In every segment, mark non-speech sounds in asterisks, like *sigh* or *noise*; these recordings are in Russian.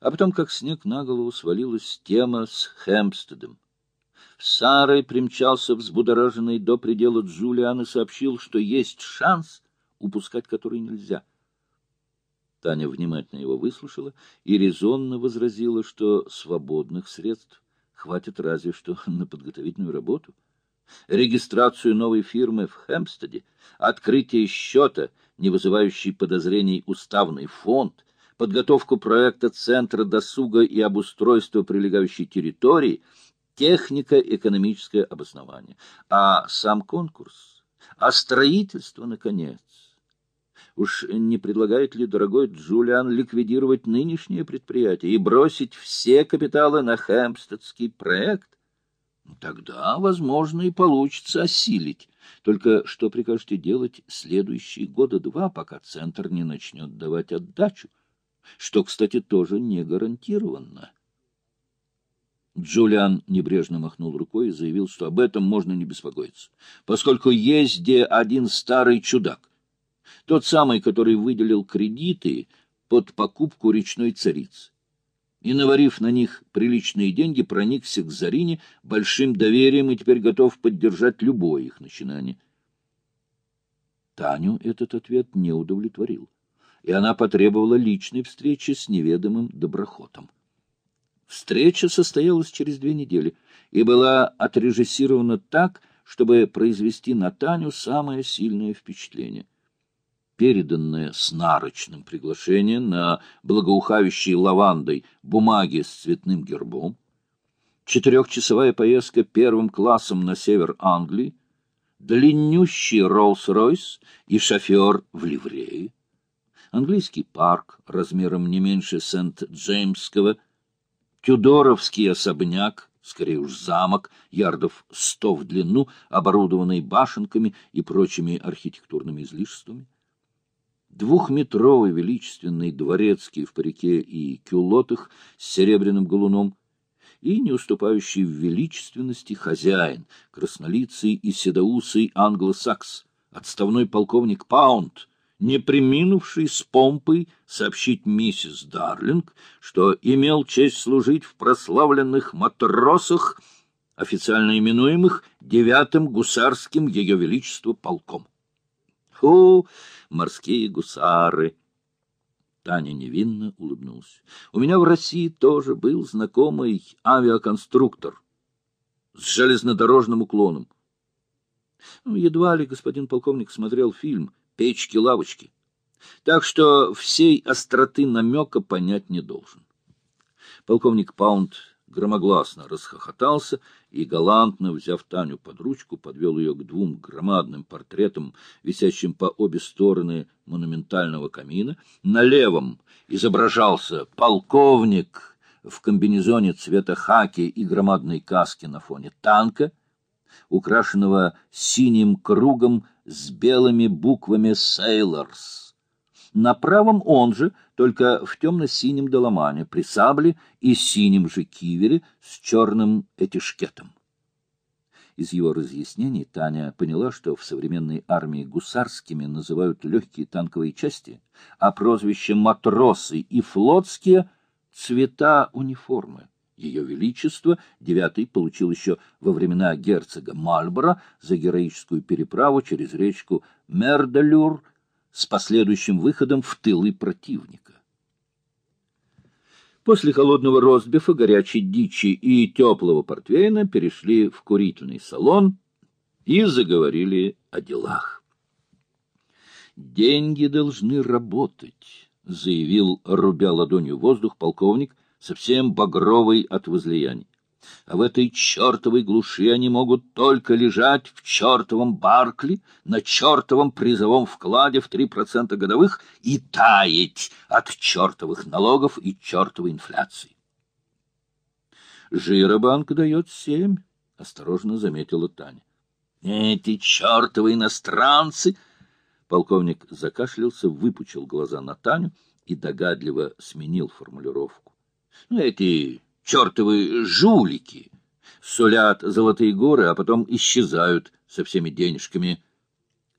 А потом, как снег на голову, свалилась тема с Хэмпстедом. Сарой примчался взбудораженный до предела Джулиан и сообщил, что есть шанс, упускать который нельзя. Таня внимательно его выслушала и резонно возразила, что свободных средств хватит разве что *laughs* на подготовительную работу. Регистрацию новой фирмы в Хэмпстеде, открытие счета, не вызывающий подозрений уставный фонд, подготовку проекта Центра досуга и обустройства прилегающей территории — технико-экономическое обоснование. А сам конкурс, а строительство, наконец. Уж не предлагает ли дорогой Джулиан ликвидировать нынешнее предприятие и бросить все капиталы на Хэмпстедский проект? Ну, тогда, возможно, и получится осилить. Только что прикажете делать следующие года два, пока Центр не начнет давать отдачу? Что, кстати, тоже не гарантированно. Джулиан небрежно махнул рукой и заявил, что об этом можно не беспокоиться, поскольку есть где один старый чудак, тот самый, который выделил кредиты под покупку речной царицы. И, наварив на них приличные деньги, проникся к Зарине большим доверием и теперь готов поддержать любое их начинание. Таню этот ответ не удовлетворил, и она потребовала личной встречи с неведомым доброхотом. Встреча состоялась через две недели и была отрежиссирована так, чтобы произвести на Таню самое сильное впечатление. Переданное с нарочным приглашение на благоухающей лавандой бумаги с цветным гербом, четырехчасовая поездка первым классом на север Англии, длиннющий Роллс-Ройс и шофер в ливрее, английский парк размером не меньше Сент-Джеймского — Тюдоровский особняк, скорее уж замок, ярдов сто в длину, оборудованный башенками и прочими архитектурными излишествами. Двухметровый величественный дворецкий в парике и кюлотах с серебряным галуном и не уступающий в величественности хозяин, краснолицый и седоусый англосакс, отставной полковник Паунд — не приминувший с помпой сообщить миссис Дарлинг, что имел честь служить в прославленных матросах, официально именуемых девятым гусарским ее величество полком. Фу, морские гусары! Таня невинно улыбнулся. У меня в России тоже был знакомый авиаконструктор с железнодорожным уклоном. Ну, едва ли господин полковник смотрел фильм печки-лавочки. Так что всей остроты намека понять не должен. Полковник Паунд громогласно расхохотался и, галантно взяв Таню под ручку, подвел ее к двум громадным портретам, висящим по обе стороны монументального камина. На левом изображался полковник в комбинезоне цвета хаки и громадной каске на фоне танка, украшенного синим кругом с белыми буквами «Sailors». На правом он же, только в темно-синем доломане, при сабле и синем же кивере с черным этишкетом. Из его разъяснений Таня поняла, что в современной армии гусарскими называют легкие танковые части, а прозвище «матросы» и «флотские» — цвета униформы. Ее Величество девятый получил еще во времена герцога Мальборо за героическую переправу через речку Мердалюр с последующим выходом в тылы противника. После холодного ростбифа, горячей дичи и теплого портвейна перешли в курительный салон и заговорили о делах. «Деньги должны работать», — заявил, рубя ладонью воздух, полковник, совсем багровый от возлияний. А в этой чертовой глуши они могут только лежать в чертовом Баркли на чертовом призовом вкладе в три процента годовых и таять от чертовых налогов и чертовой инфляции. Жиробанк дает семь, — осторожно заметила Таня. Эти чертовы иностранцы! Полковник закашлялся, выпучил глаза на Таню и догадливо сменил формулировку. Эти чертовы жулики сулят золотые горы, а потом исчезают со всеми денежками.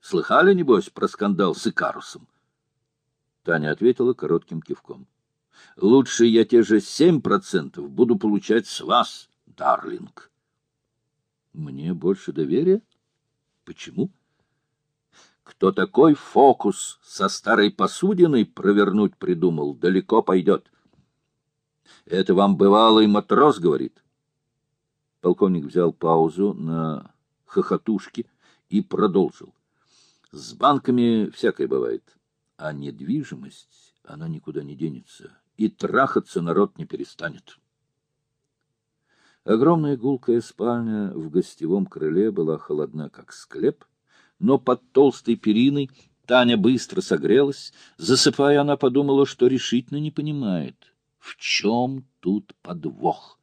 Слыхали, небось, про скандал с Икарусом? Таня ответила коротким кивком. Лучше я те же семь процентов буду получать с вас, Дарлинг. Мне больше доверия? Почему? Кто такой фокус со старой посудиной провернуть придумал, далеко пойдет. Это вам бывалый матрос говорит. Полковник взял паузу на хохотушке и продолжил. С банками всякое бывает, а недвижимость, она никуда не денется, и трахаться народ не перестанет. Огромная гулкая спальня в гостевом крыле была холодна, как склеп, но под толстой периной Таня быстро согрелась. Засыпая, она подумала, что решительно не понимает, в чем тут подвох.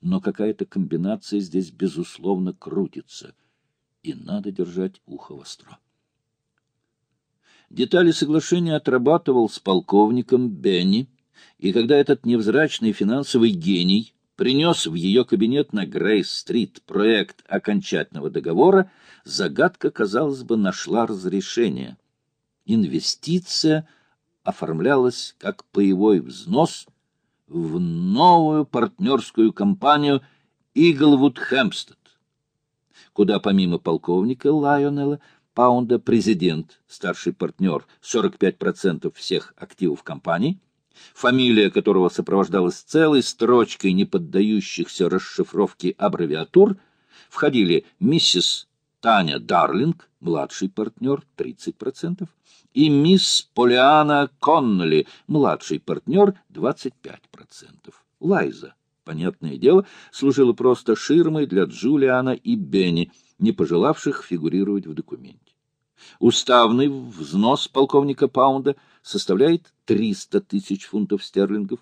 Но какая-то комбинация здесь, безусловно, крутится, и надо держать ухо востро. Детали соглашения отрабатывал с полковником Бенни, и когда этот невзрачный финансовый гений принес в ее кабинет на Грейс-стрит проект окончательного договора, загадка, казалось бы, нашла разрешение. Инвестиция оформлялась как паевой взнос в новую партнерскую компанию «Иглвуд Хэмпстед», куда помимо полковника Лайонелла Паунда президент, старший партнер, 45% всех активов компании – фамилия которого сопровождалась целой строчкой неподдающихся расшифровке аббревиатур, входили миссис Таня Дарлинг, младший партнер, 30%, и мисс Полиана Конноли, младший партнер, 25%. Лайза, понятное дело, служила просто ширмой для Джулиана и Бенни, не пожелавших фигурировать в документе. Уставный взнос полковника Паунда составляет 300 тысяч фунтов стерлингов.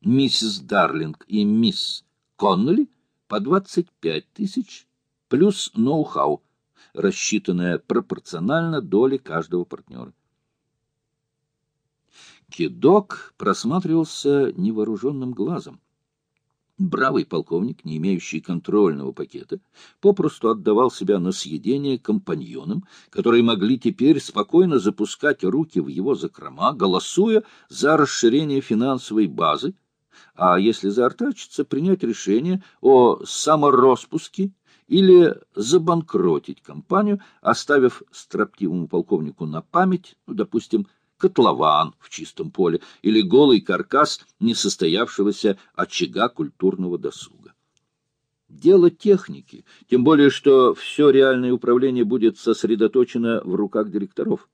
Миссис Дарлинг и мисс Конноли по 25 тысяч, плюс ноу-хау, рассчитанное пропорционально доле каждого партнера. Кидок просматривался невооруженным глазом. Бравый полковник, не имеющий контрольного пакета, попросту отдавал себя на съедение компаньонам, которые могли теперь спокойно запускать руки в его закрома, голосуя за расширение финансовой базы, а если заортачиться, принять решение о самороспуске или забанкротить компанию, оставив строптивому полковнику на память, ну, допустим, котлован в чистом поле или голый каркас несостоявшегося очага культурного досуга. Дело техники, тем более, что все реальное управление будет сосредоточено в руках директоров.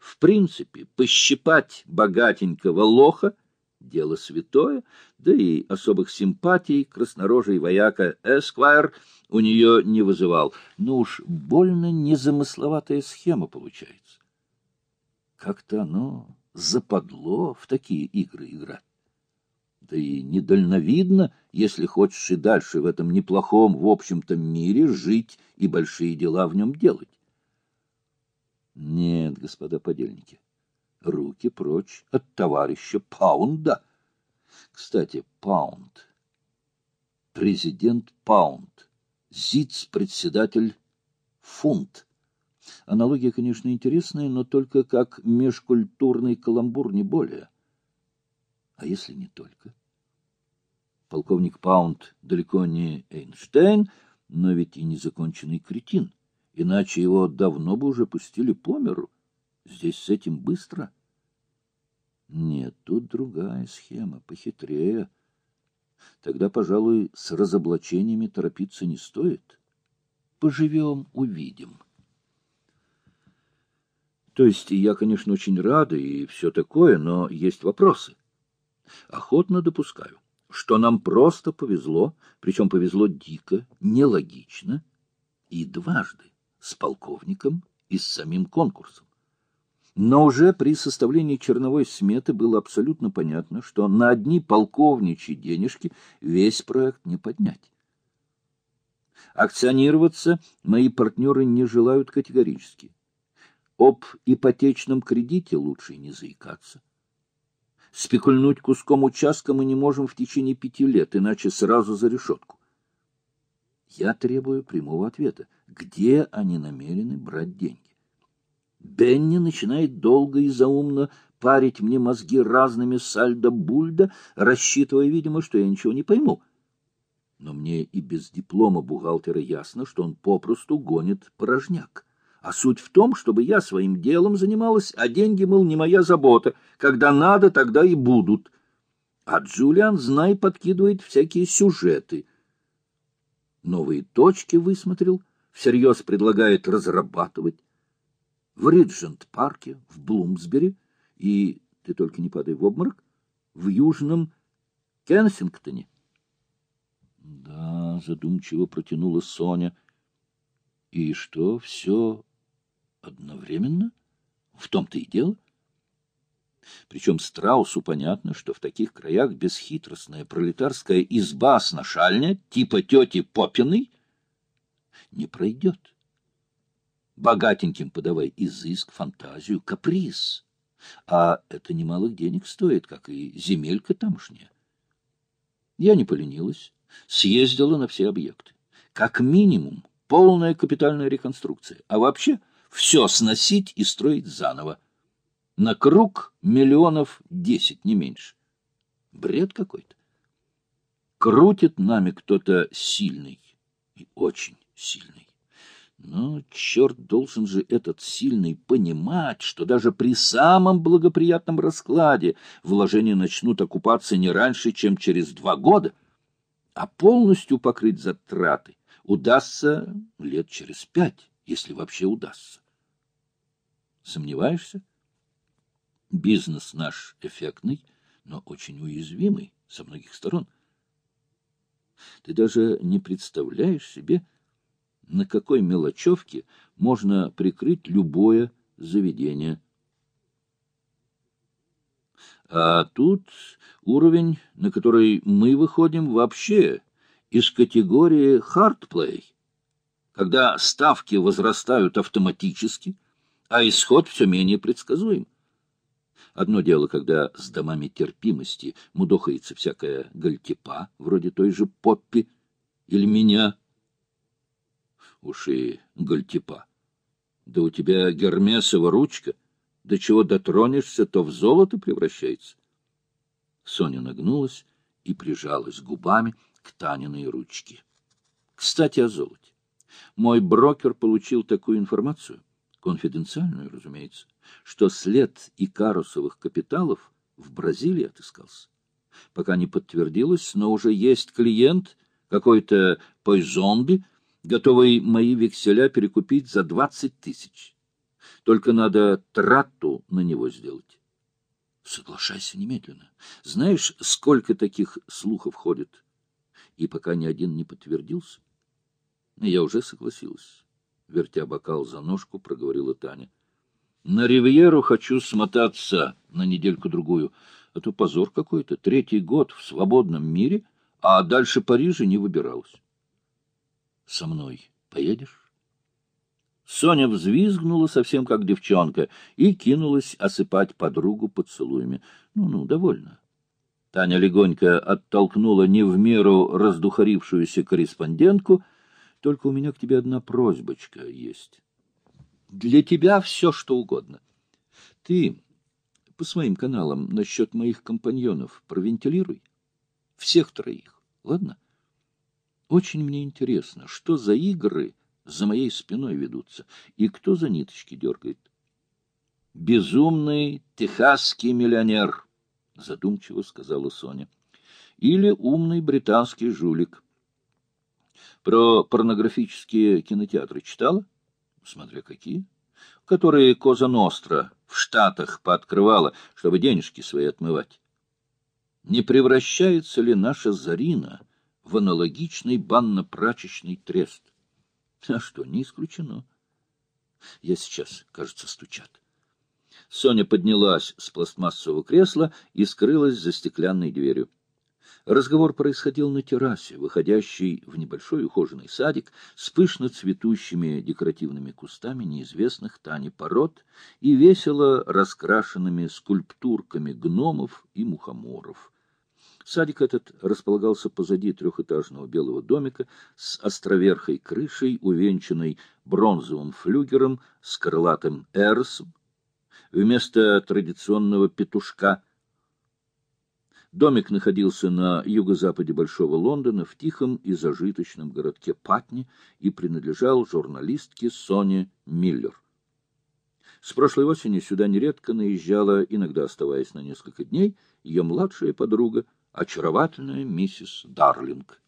В принципе, пощипать богатенького лоха — дело святое, да и особых симпатий краснорожий вояка Эсквайр у нее не вызывал. Но уж больно незамысловатая схема получается. Как-то оно западло в такие игры играть. Да и недальновидно, если хочешь и дальше в этом неплохом, в общем-то, мире жить и большие дела в нем делать. Нет, господа подельники, руки прочь от товарища Паунда. Кстати, Паунд, президент Паунд, ЗИЦ-председатель Фунт. Аналогия, конечно, интересная, но только как межкультурный каламбур, не более. А если не только? Полковник Паунд далеко не Эйнштейн, но ведь и незаконченный кретин. Иначе его давно бы уже пустили по миру. Здесь с этим быстро. Нет, тут другая схема, похитрее. Тогда, пожалуй, с разоблачениями торопиться не стоит. Поживем — увидим. То есть я, конечно, очень рада и все такое, но есть вопросы. Охотно допускаю, что нам просто повезло, причем повезло дико, нелогично и дважды с полковником и с самим конкурсом. Но уже при составлении черновой сметы было абсолютно понятно, что на одни полковничьи денежки весь проект не поднять. Акционироваться мои партнеры не желают категорически. Об ипотечном кредите лучше не заикаться. Спекульнуть куском участка мы не можем в течение пяти лет, иначе сразу за решетку. Я требую прямого ответа. Где они намерены брать деньги? Бенни начинает долго и заумно парить мне мозги разными сальдо-бульдо, рассчитывая, видимо, что я ничего не пойму. Но мне и без диплома бухгалтера ясно, что он попросту гонит порожняк. А суть в том, чтобы я своим делом занималась, а деньги, мол, не моя забота. Когда надо, тогда и будут. А Джулиан, знай, подкидывает всякие сюжеты. Новые точки высмотрел, всерьез предлагает разрабатывать. В Риджент-парке, в Блумсбери и, ты только не падай в обморок, в Южном Кенсингтоне. Да, задумчиво протянула Соня. И что, все одновременно? В том-то и дело. Причем страусу понятно, что в таких краях бесхитростная пролетарская изба с типа тети Попиной, не пройдет. Богатеньким подавай изыск, фантазию, каприз. А это немалых денег стоит, как и земелька тамошняя. Я не поленилась, съездила на все объекты. Как минимум полная капитальная реконструкция, а вообще все сносить и строить заново. На круг миллионов десять, не меньше. Бред какой-то. Крутит нами кто-то сильный и очень сильный. Но черт должен же этот сильный понимать, что даже при самом благоприятном раскладе вложения начнут окупаться не раньше, чем через два года, а полностью покрыть затраты удастся лет через пять, если вообще удастся. Сомневаешься? Бизнес наш эффектный, но очень уязвимый со многих сторон. Ты даже не представляешь себе, на какой мелочевке можно прикрыть любое заведение. А тут уровень, на который мы выходим вообще из категории hardplay, когда ставки возрастают автоматически, а исход все менее предсказуем. Одно дело, когда с домами терпимости мудохается всякая гальтепа, вроде той же Поппи или меня. Уж и гальтепа. Да у тебя гермесова ручка, до чего дотронешься, то в золото превращается. Соня нагнулась и прижалась губами к Таниной ручке. Кстати, о золоте. Мой брокер получил такую информацию, конфиденциальную, разумеется, что след икарусовых капиталов в Бразилии отыскался. Пока не подтвердилось, но уже есть клиент, какой-то пойзомби, готовый мои векселя перекупить за двадцать тысяч. Только надо трату на него сделать. Соглашайся немедленно. Знаешь, сколько таких слухов ходит? И пока ни один не подтвердился, я уже согласилась. Вертя бокал за ножку, проговорила Таня. На ривьеру хочу смотаться на недельку-другую, а то позор какой-то. Третий год в свободном мире, а дальше Парижа не выбиралась. Со мной поедешь? Соня взвизгнула совсем как девчонка и кинулась осыпать подругу поцелуями. Ну-ну, довольно. Таня легонько оттолкнула не в меру раздухарившуюся корреспондентку. Только у меня к тебе одна просьбочка есть. Для тебя все, что угодно. Ты по своим каналам насчет моих компаньонов провентилируй. Всех троих, ладно? Очень мне интересно, что за игры за моей спиной ведутся и кто за ниточки дергает. «Безумный техасский миллионер», — задумчиво сказала Соня. «Или умный британский жулик». Про порнографические кинотеатры читала? смотря какие, которые Коза Ностра в Штатах пооткрывала, чтобы денежки свои отмывать. Не превращается ли наша Зарина в аналогичный банно-прачечный трест? А что, не исключено. Я сейчас, кажется, стучат. Соня поднялась с пластмассового кресла и скрылась за стеклянной дверью. Разговор происходил на террасе, выходящей в небольшой ухоженный садик с пышно цветущими декоративными кустами неизвестных Тани пород и весело раскрашенными скульптурками гномов и мухоморов. Садик этот располагался позади трехэтажного белого домика с островерхой крышей, увенчанной бронзовым флюгером с крылатым эрсом. вместо традиционного петушка. Домик находился на юго-западе Большого Лондона, в тихом и зажиточном городке Патни, и принадлежал журналистке Соне Миллер. С прошлой осени сюда нередко наезжала, иногда оставаясь на несколько дней, ее младшая подруга, очаровательная миссис Дарлинг.